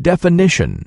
Definition.